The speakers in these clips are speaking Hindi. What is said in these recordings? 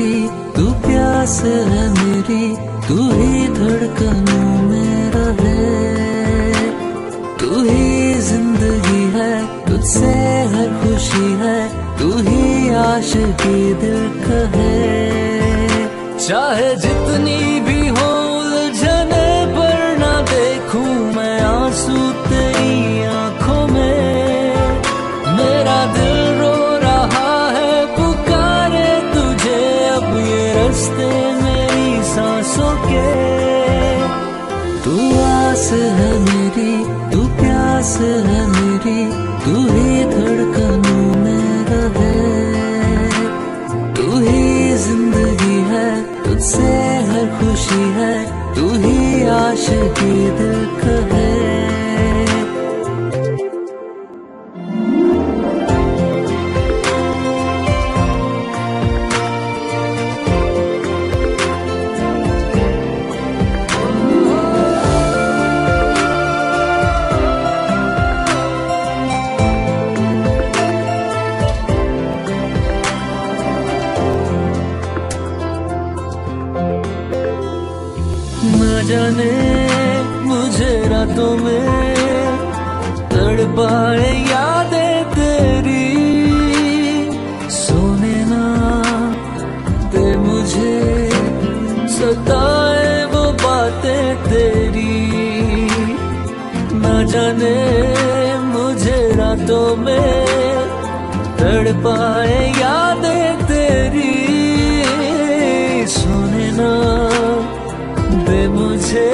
है मेरी तू प्यास है मेरी, तू ही धड़कनों में रहे। तू ही ज़िंदगी है, तुझसे हर खुशी है, तू ही आश की दिल है चाहे जितनी भी हो तू आस है मेरी, तू प्यास है मेरी, तू ही धड़कनों में रहे। तू ही ज़िंदगी है, तुझसे हर खुशी है, तू ही आशिकी दिल कहे जाने मुझे रातों में तड़पाए यादें तेरी। सोने ना दे मुझे, सताए वो बातें तेरी। न जाने मुझे रातों में तड़पाए यादें दे मुझे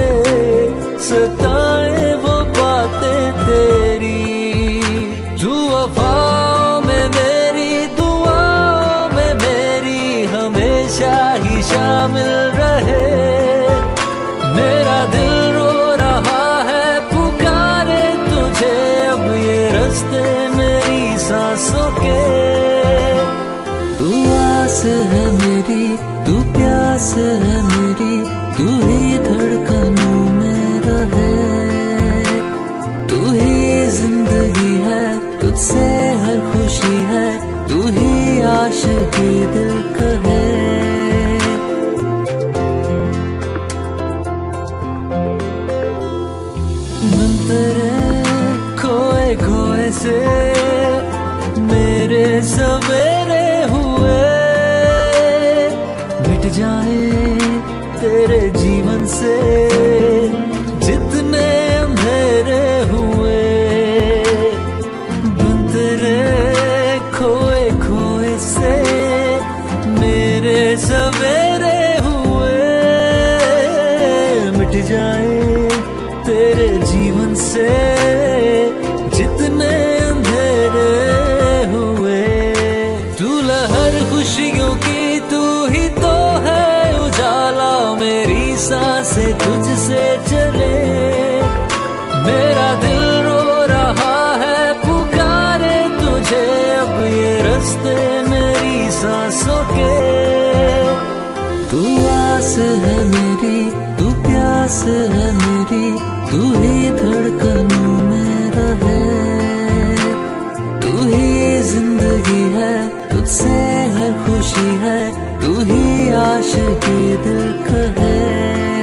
सताए वो बातें तेरी। तू वफाओं में मेरी, दुआओं में मेरी हमेशा ही शामिल रहे। मेरा दिल रो रहा है, पुकारे तुझे। अब ये रस्ते मेरी सांसों के। तू आस है मेरी, तू प्यास है से मेरे सवेरे हुए। मिट जाए तेरे जीवन से जितने अंधेरे हुए। बिन तेरे खोए खोए से मेरे सवेरे हुए। मिट जाए तेरे जीवन से खुशियों की तू ही तो है उजाला, मेरी साँसें तुझसे चले। मेरा दिल रो रहा है, पुकारे तुझे अब ये रस्ते मेरी सांसों के। तू आस है मेरी, तू प्यास है मेरी, तू ही धड़कनों में रहे। ज़िंदगी है तुझसे हर खुशी है तू ही आशिकी दिल कहे